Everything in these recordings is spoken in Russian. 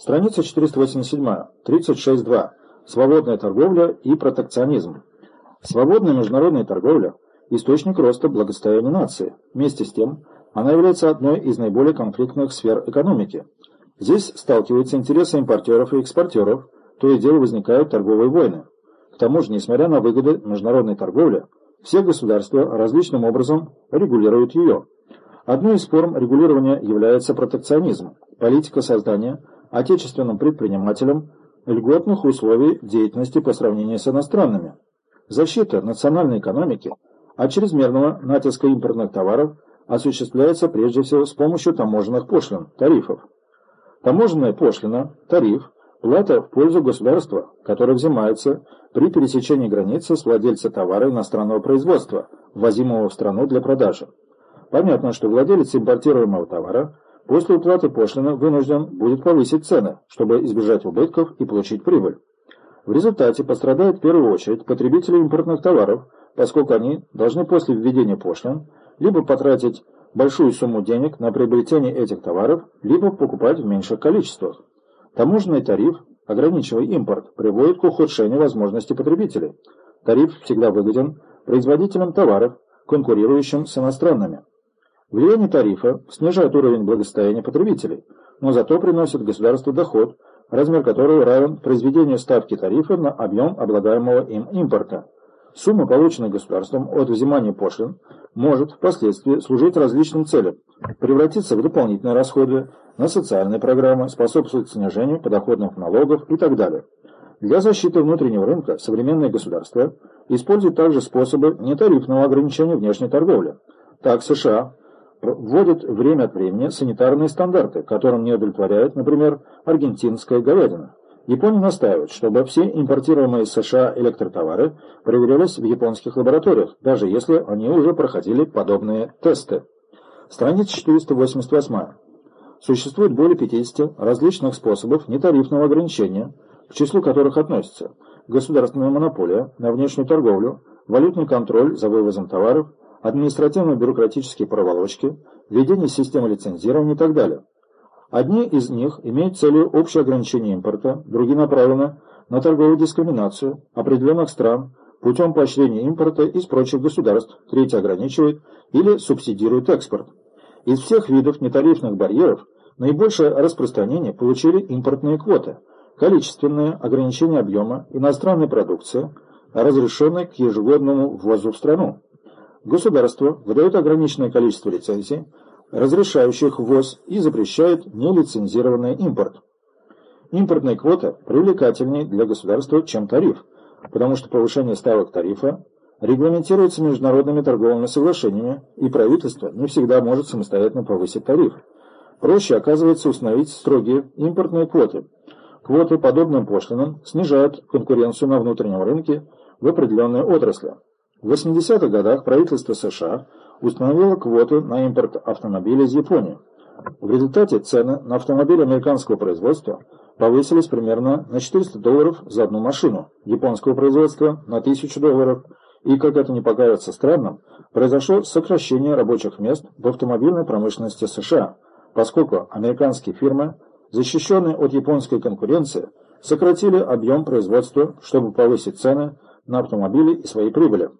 Страница 487. 36.2. Свободная торговля и протекционизм. Свободная международная торговля – источник роста благосостояния нации. Вместе с тем, она является одной из наиболее конфликтных сфер экономики. Здесь сталкиваются интересы импортеров и экспортеров, то и дело возникают торговые войны. К тому же, несмотря на выгоды международной торговли, все государства различным образом регулируют ее. Одной из форм регулирования является протекционизм, политика создания отечественным предпринимателям льготных условий деятельности по сравнению с иностранными. Защита национальной экономики от чрезмерного натиска импортных товаров осуществляется прежде всего с помощью таможенных пошлин, тарифов. Таможенная пошлина, тариф, плата в пользу государства, которая взимается при пересечении границы с владельца товара иностранного производства, ввозимого в страну для продажи. Понятно, что владелец импортируемого товара после уплаты пошлины вынужден будет повысить цены, чтобы избежать убытков и получить прибыль. В результате пострадают в первую очередь потребители импортных товаров, поскольку они должны после введения пошлин либо потратить большую сумму денег на приобретение этих товаров, либо покупать в меньших количествах. Таможенный тариф, ограничивая импорт, приводит к ухудшению возможностей потребителей. Тариф всегда выгоден производителям товаров, конкурирующим с иностранными. Влияние тарифа снижает уровень благосостояния потребителей, но зато приносит государству доход, размер которого равен произведению ставки тарифа на объем облагаемого им импорта. Сумма, полученная государством от взимания пошлин, может впоследствии служить различным целям, превратиться в дополнительные расходы на социальные программы, способствовать снижению подоходных налогов и так далее. Для защиты внутреннего рынка современное государство использует также способы нетарифного ограничения внешней торговли. Так США вводит время от времени санитарные стандарты, которым не удовлетворяет, например, аргентинская говядина. Япония настаивает, чтобы все импортируемые из США электротовары проверялись в японских лабораториях, даже если они уже проходили подобные тесты. Страница 488. Существует более 50 различных способов нетарифного ограничения, к числу которых относятся государственная монополия на внешнюю торговлю, валютный контроль за вывозом товаров, административно-бюрократические проволочки, введение системы лицензирования и так далее. Одни из них имеют целью общее ограничение импорта, другие направлены на торговую дискриминацию определенных стран путем поощрения импорта из прочих государств, третьи ограничивают или субсидируют экспорт. Из всех видов нетарифных барьеров наибольшее распространение получили импортные квоты, количественное ограничение объема иностранной продукции, разрешенной к ежегодному ввозу в страну. Государство выдает ограниченное количество лицензий, разрешающих ввоз и запрещает нелицензированный импорт. Импортная квота привлекательнее для государства, чем тариф, потому что повышение ставок тарифа регламентируется международными торговыми соглашениями, и правительство не всегда может самостоятельно повысить тариф. Проще оказывается установить строгие импортные квоты. Квоты подобным пошлинам снижают конкуренцию на внутреннем рынке в определенной отрасли. В 80-х годах правительство США установила квоты на импорт автомобилей из Японии. В результате цены на автомобили американского производства повысились примерно на 400 долларов за одну машину, японского производства на 1000 долларов, и, как это не покажется странным, произошло сокращение рабочих мест в автомобильной промышленности США, поскольку американские фирмы, защищенные от японской конкуренции, сократили объем производства, чтобы повысить цены на автомобили и свои прибыли.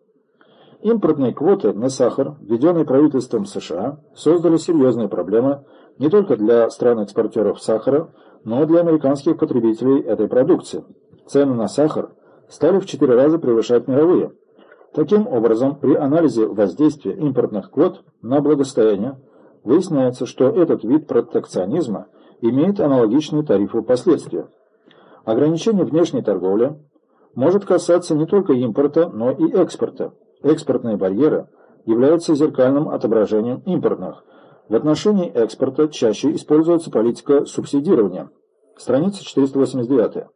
Импортные квоты на сахар, введенные правительством США, создали серьезные проблемы не только для стран-экспортеров сахара, но и для американских потребителей этой продукции. Цены на сахар стали в четыре раза превышать мировые. Таким образом, при анализе воздействия импортных квот на благосостояние выясняется, что этот вид протекционизма имеет аналогичные тарифы последствия. Ограничение внешней торговли может касаться не только импорта, но и экспорта. Экспортные барьеры являются зеркальным отображением импортных. В отношении экспорта чаще используется политика субсидирования. Страница 489.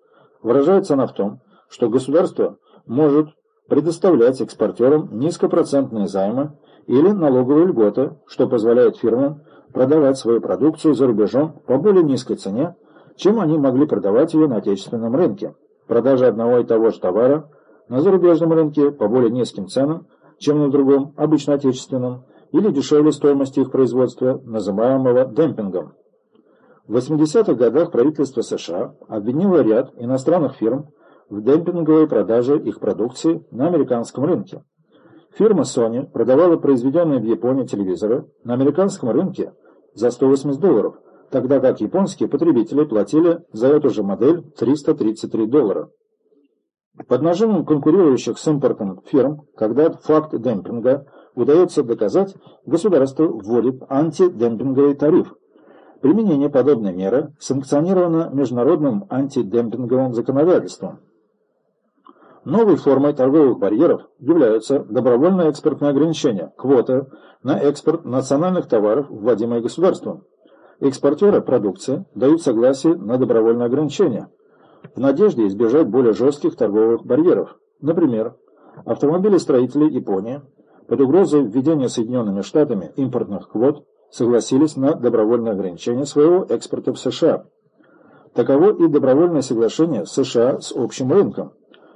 Выражается она в том, что государство может предоставлять экспортерам низкопроцентные займы или налоговые льготы, что позволяет фирмам продавать свою продукцию за рубежом по более низкой цене, чем они могли продавать ее на отечественном рынке. Продажа одного и того же товара на зарубежном рынке по более низким ценам, чем на другом, обычно отечественном, или дешевле стоимости их производства, называемого демпингом. В 80-х годах правительство США обвинило ряд иностранных фирм в демпинговой продаже их продукции на американском рынке. Фирма Sony продавала произведенные в Японии телевизоры на американском рынке за 180 долларов, тогда как японские потребители платили за эту же модель 333 доллара. Под нажимом конкурирующих с импортом фирм, когда факт демпинга удается доказать, государство вводит антидемпинговый тариф. Применение подобной меры санкционировано международным антидемпинговым законодательством. Новой формой торговых барьеров являются добровольные экспортные ограничения, квоты на экспорт национальных товаров, вводимые государством. Экспортеры продукции дают согласие на добровольные ограничения в надежде избежать более жестких торговых барьеров. Например, автомобилестроители Японии под угрозой введения Соединенными Штатами импортных квот согласились на добровольное ограничение своего экспорта в США. Таково и добровольное соглашение США с общим рынком,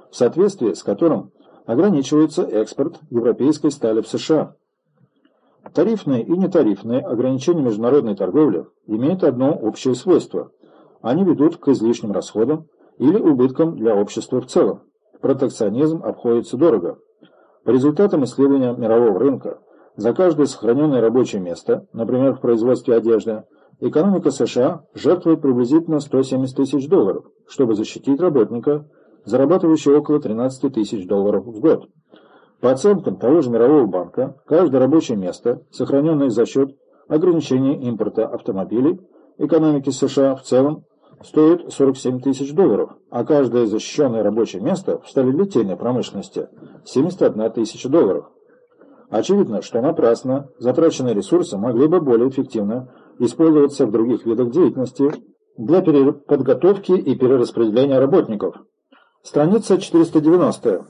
в соответствии с которым ограничивается экспорт европейской стали в США. Тарифные и нетарифные ограничения международной торговли имеют одно общее свойство. Они ведут к излишним расходам или убыткам для общества в целом. Протекционизм обходится дорого. По результатам исследования мирового рынка, за каждое сохраненное рабочее место, например, в производстве одежды, экономика США жертвует приблизительно 170 тысяч долларов, чтобы защитить работника, зарабатывающего около 13 тысяч долларов в год. По оценкам того же Мирового банка, каждое рабочее место, сохраненное за счет ограничения импорта автомобилей, экономики США в целом, стоит 47 тысяч долларов, а каждое защищенное рабочее место в сталелитейной промышленности – 71 тысяча долларов. Очевидно, что напрасно затраченные ресурсы могли бы более эффективно использоваться в других видах деятельности для подготовки и перераспределения работников. Страница 490.